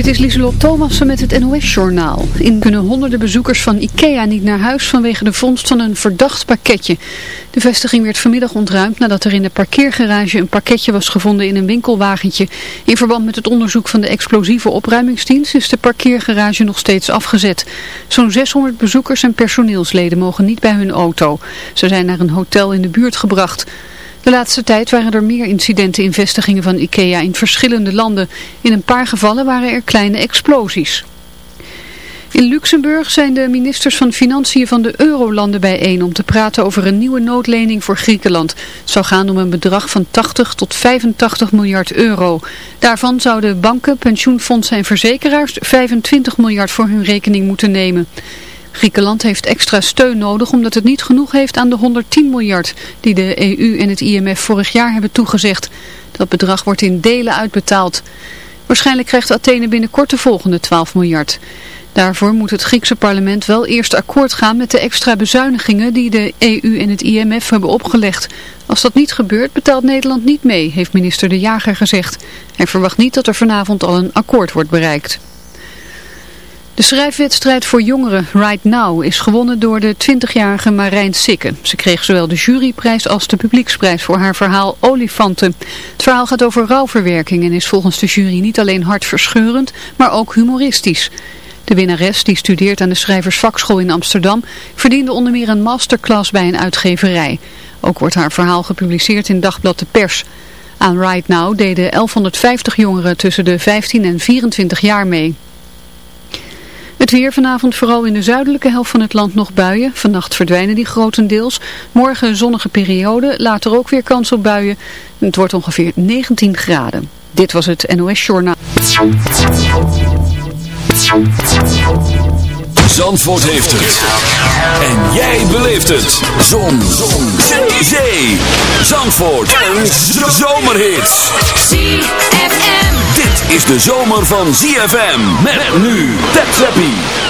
Dit is Lieselot Thomassen met het NOS-journaal. In kunnen honderden bezoekers van IKEA niet naar huis vanwege de vondst van een verdacht pakketje. De vestiging werd vanmiddag ontruimd nadat er in de parkeergarage een pakketje was gevonden in een winkelwagentje. In verband met het onderzoek van de explosieve opruimingsdienst is de parkeergarage nog steeds afgezet. Zo'n 600 bezoekers en personeelsleden mogen niet bij hun auto. Ze zijn naar een hotel in de buurt gebracht. De laatste tijd waren er meer incidenten in vestigingen van IKEA in verschillende landen. In een paar gevallen waren er kleine explosies. In Luxemburg zijn de ministers van Financiën van de Eurolanden bijeen om te praten over een nieuwe noodlening voor Griekenland. Het zou gaan om een bedrag van 80 tot 85 miljard euro. Daarvan zouden banken, pensioenfondsen en verzekeraars 25 miljard voor hun rekening moeten nemen. Griekenland heeft extra steun nodig omdat het niet genoeg heeft aan de 110 miljard die de EU en het IMF vorig jaar hebben toegezegd. Dat bedrag wordt in delen uitbetaald. Waarschijnlijk krijgt Athene binnenkort de volgende 12 miljard. Daarvoor moet het Griekse parlement wel eerst akkoord gaan met de extra bezuinigingen die de EU en het IMF hebben opgelegd. Als dat niet gebeurt betaalt Nederland niet mee, heeft minister De Jager gezegd. Hij verwacht niet dat er vanavond al een akkoord wordt bereikt. De schrijfwedstrijd voor jongeren Right Now is gewonnen door de 20-jarige Marijn Sikke. Ze kreeg zowel de juryprijs als de publieksprijs voor haar verhaal Olifanten. Het verhaal gaat over rouwverwerking en is volgens de jury niet alleen hartverscheurend, maar ook humoristisch. De winnares, die studeert aan de Schrijversvakschool in Amsterdam, verdiende onder meer een masterclass bij een uitgeverij. Ook wordt haar verhaal gepubliceerd in Dagblad de Pers. Aan Right Now deden 1150 jongeren tussen de 15 en 24 jaar mee. Het weer vanavond vooral in de zuidelijke helft van het land nog buien. Vannacht verdwijnen die grotendeels. Morgen een zonnige periode, later ook weer kans op buien. Het wordt ongeveer 19 graden. Dit was het NOS Journaal. Zandvoort heeft het. En jij beleeft het. Zon. Zon. Zee. Zee. Zandvoort. Een zomerhit. ZFM. Dit is de zomer van ZFM. Met nu. Zappie.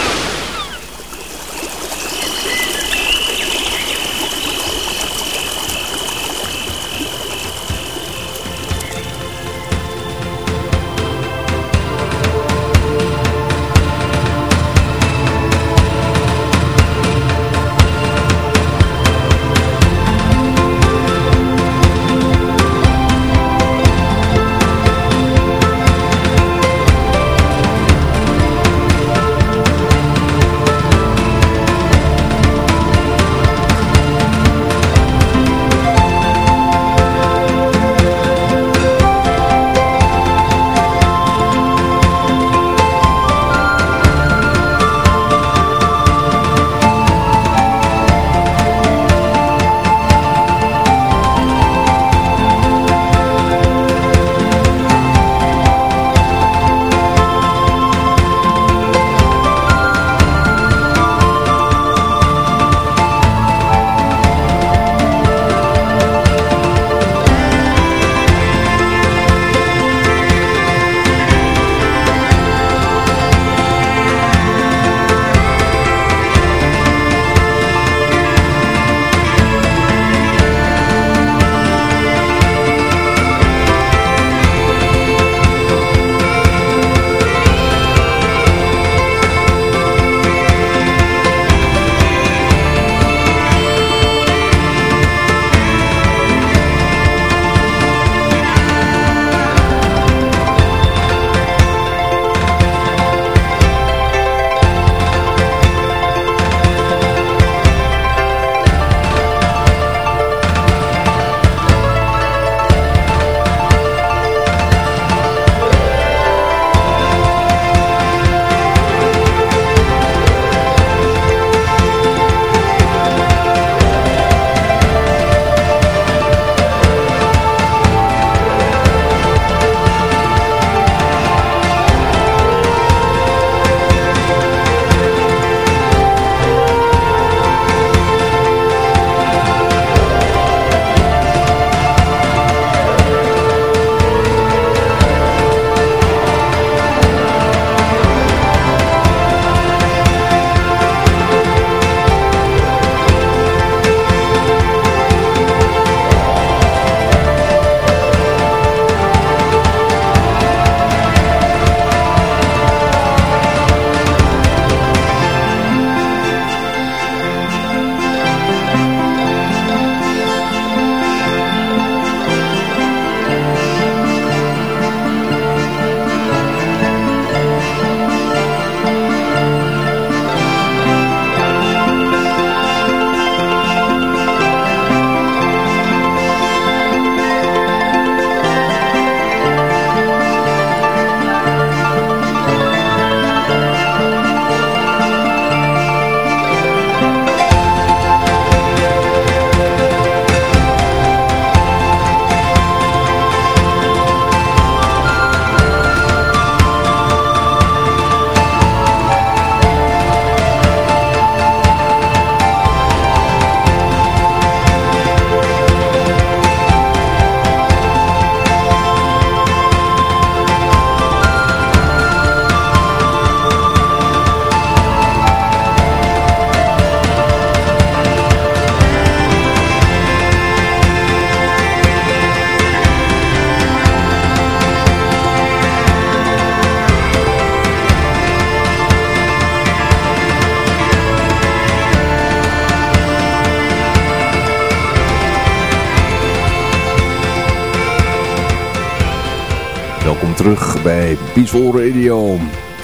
Peaceful Radio.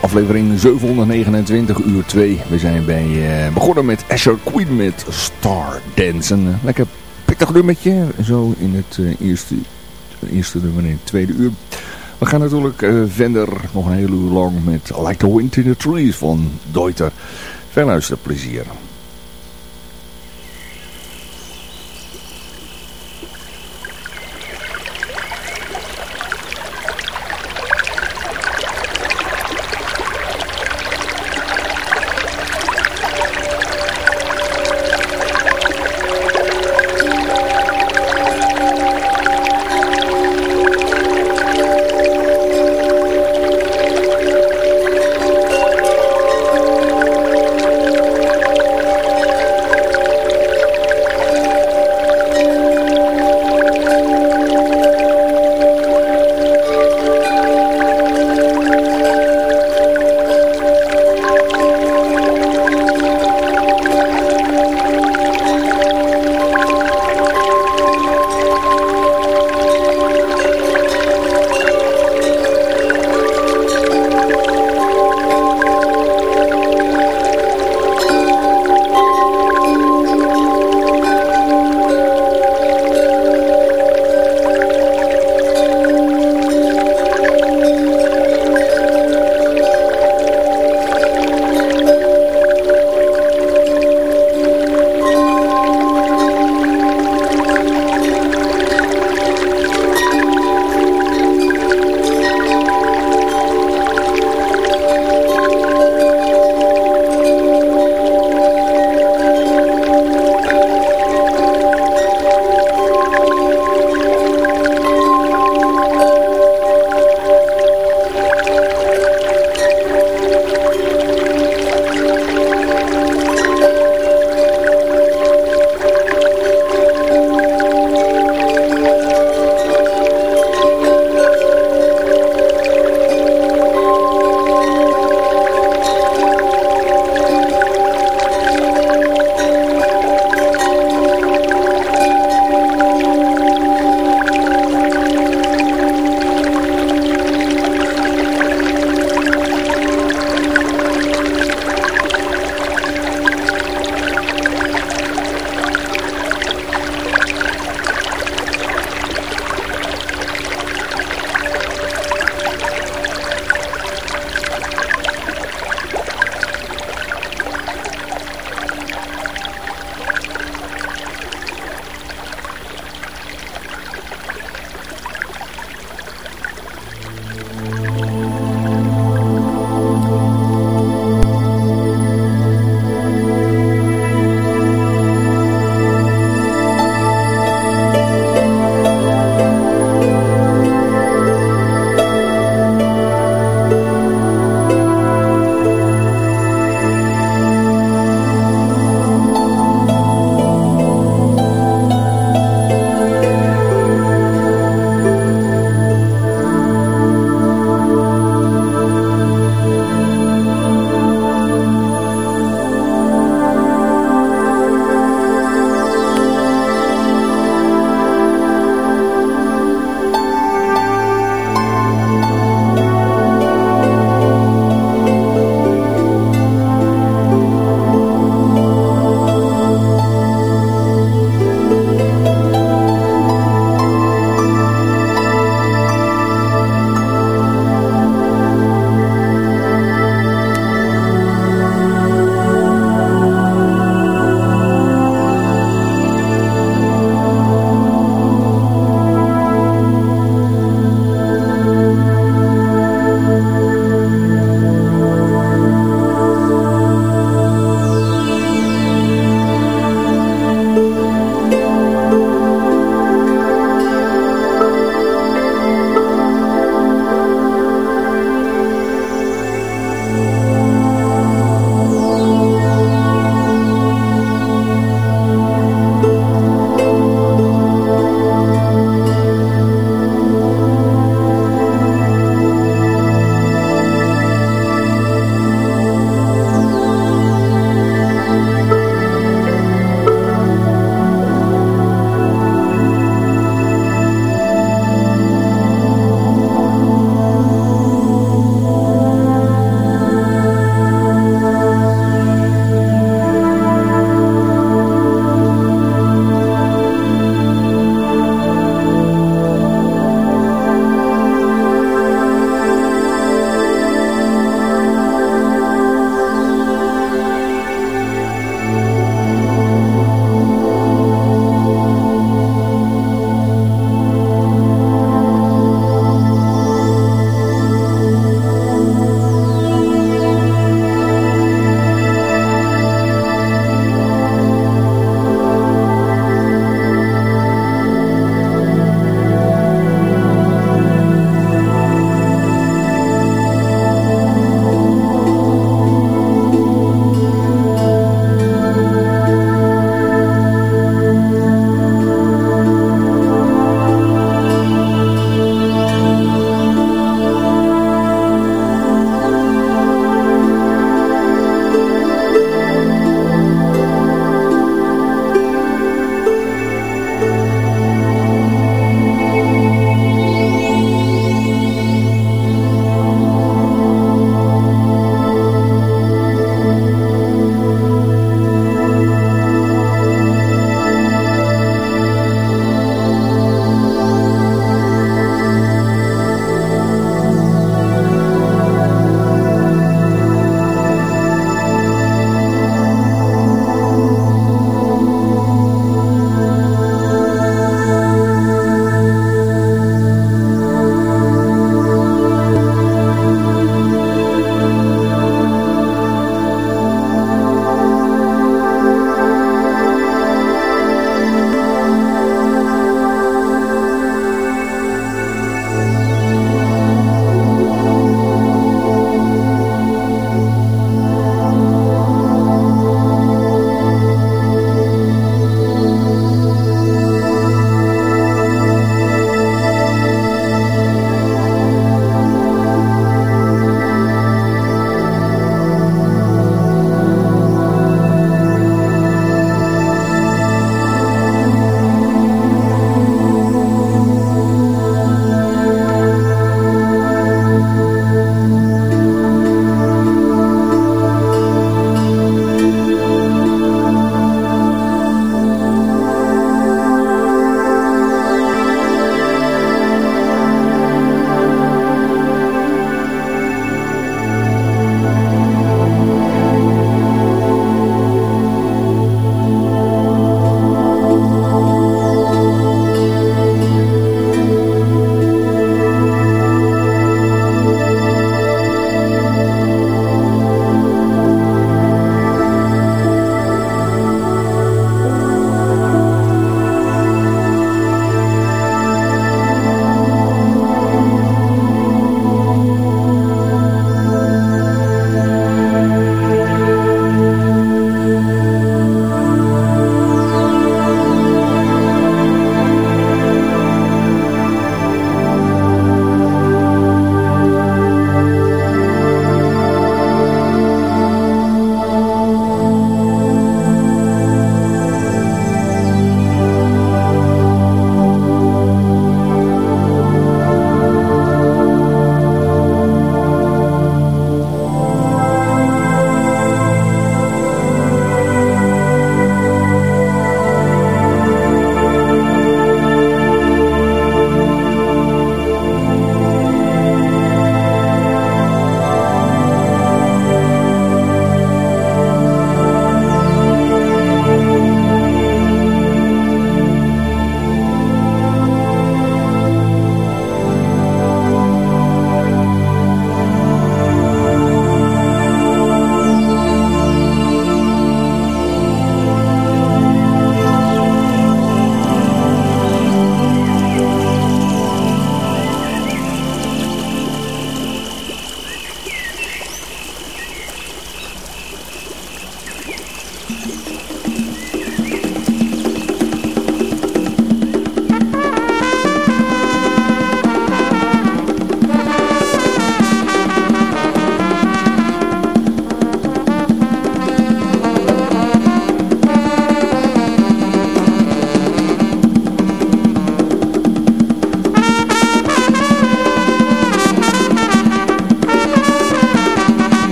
Aflevering 729 uur 2. We zijn bij, uh, begonnen met Asher Queen met Star uh, lekker pittig nummertje. Zo in het uh, eerste, eerste nummer in het tweede uur. We gaan natuurlijk verder nog een hele uur lang met Like the Wind in the Trees van Deuter. Veel luisterplezier. Pine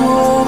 more.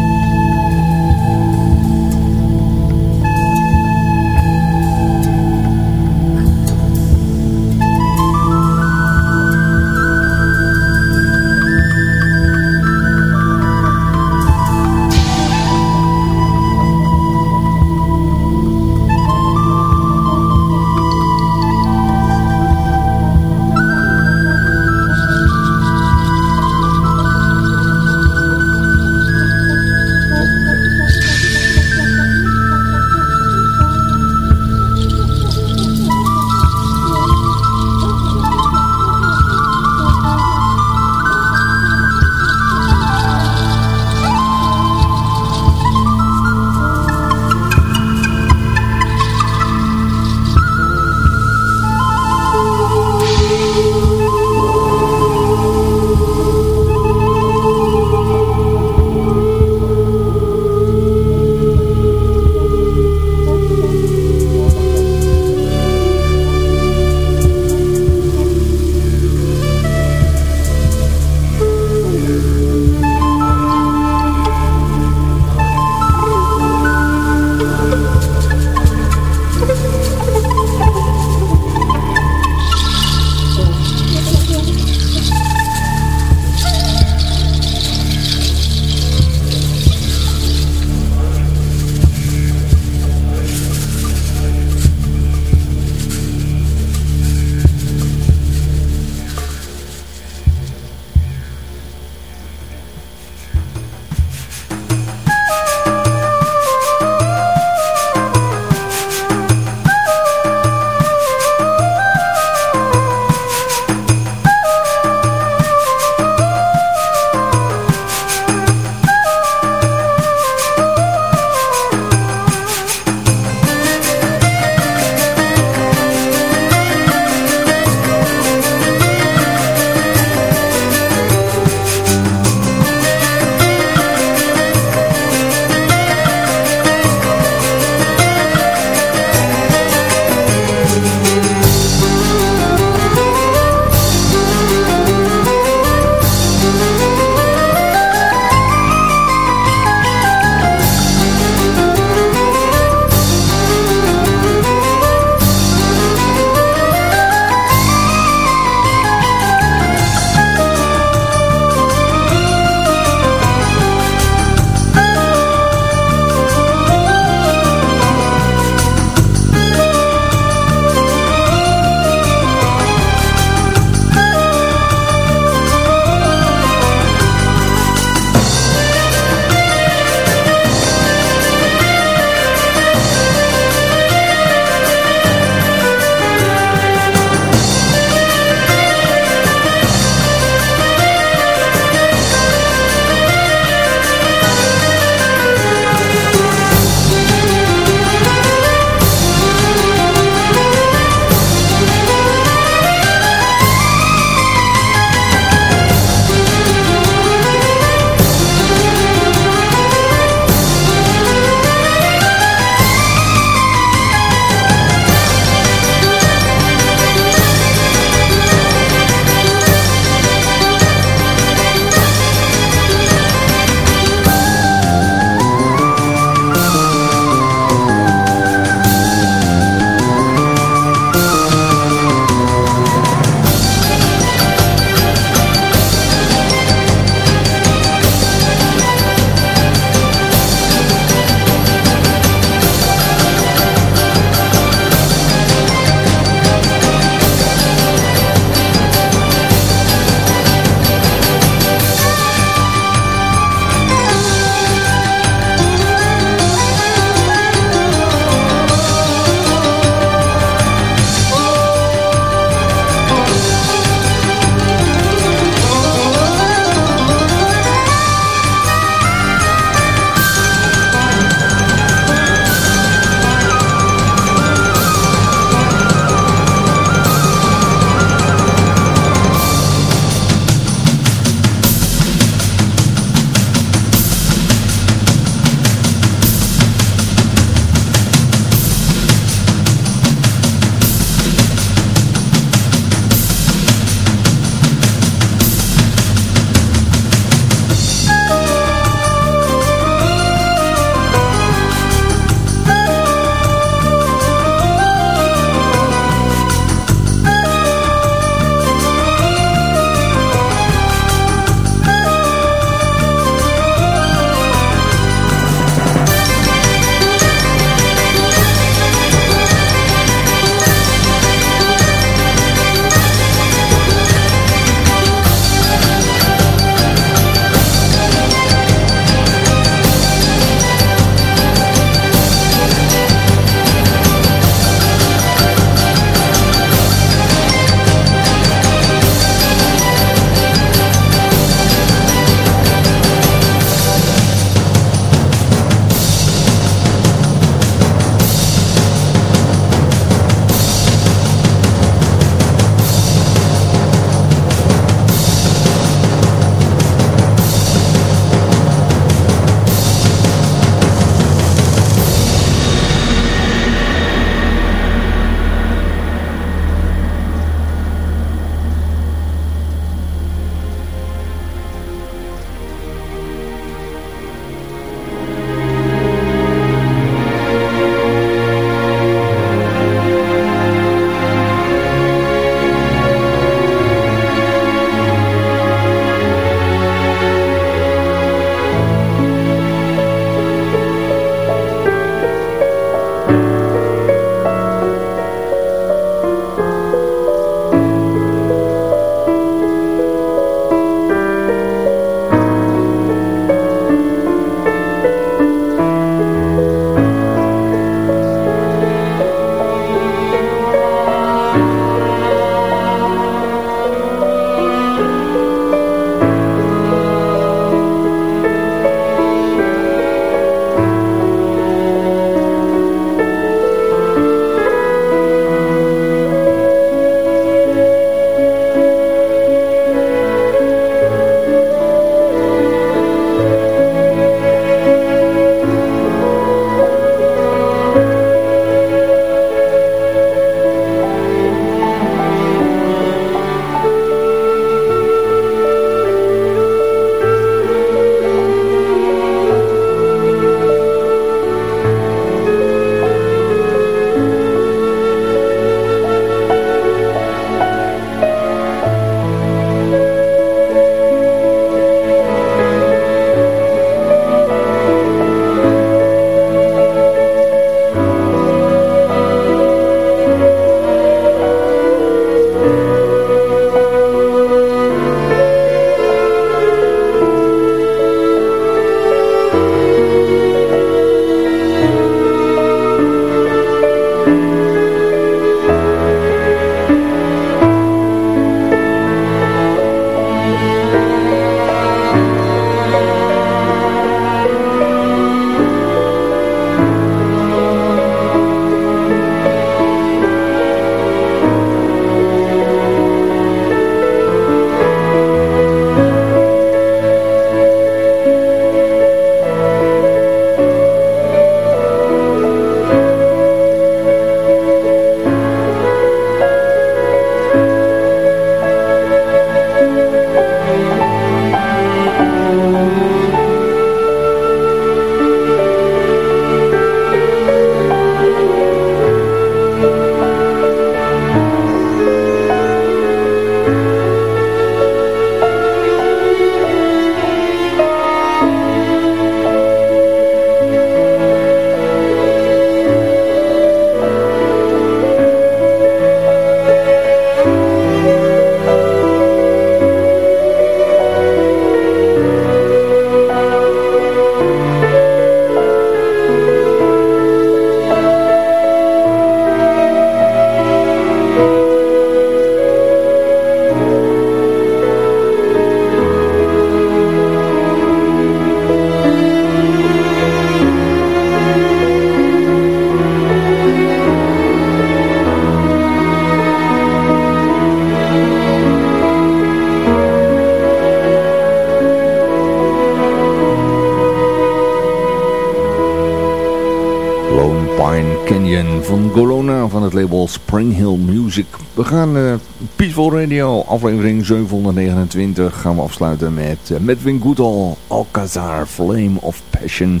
We gaan uh, Peaceful Radio, aflevering 729, gaan we afsluiten met uh, Medwin Goodall, Alcazar, Flame of Passion.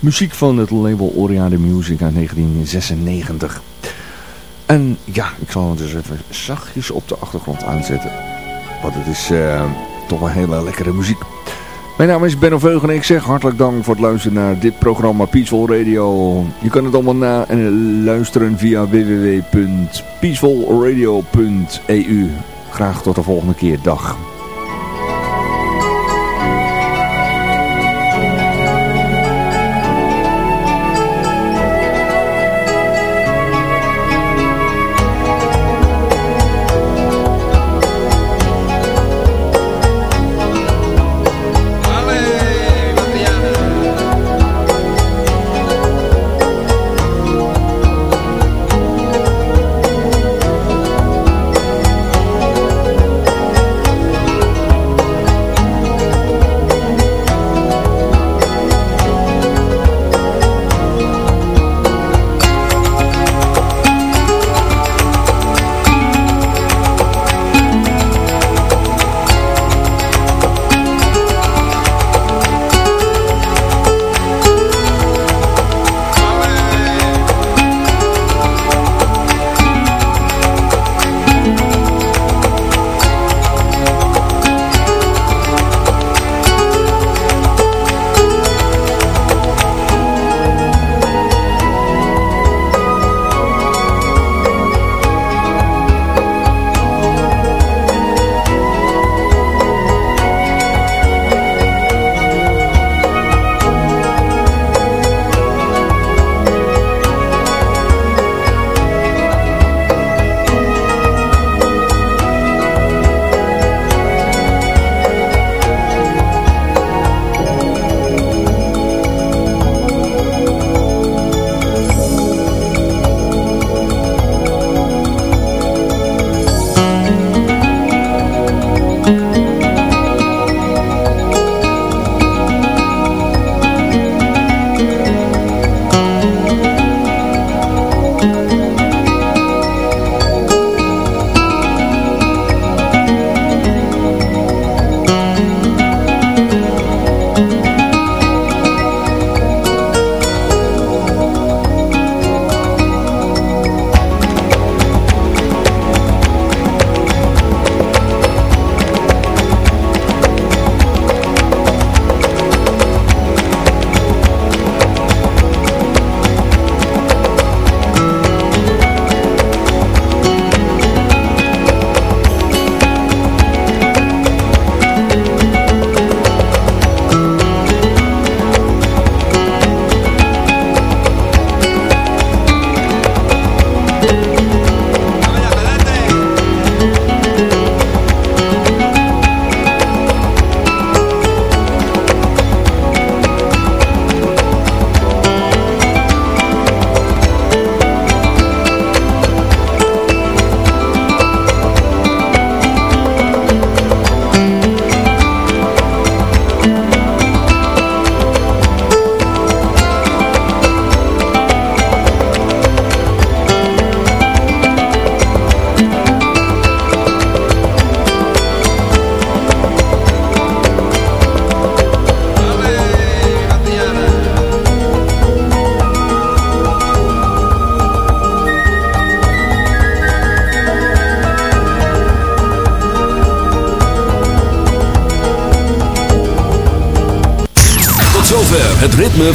Muziek van het label Oriade Music uit 1996. En ja, ik zal het dus even zachtjes op de achtergrond aanzetten. Want het is uh, toch wel hele lekkere muziek. Mijn naam is Benno Veugen en ik zeg hartelijk dank voor het luisteren naar dit programma Peaceful Radio. Je kan het allemaal na en luisteren via www.peacefulradio.eu. Graag tot de volgende keer. Dag.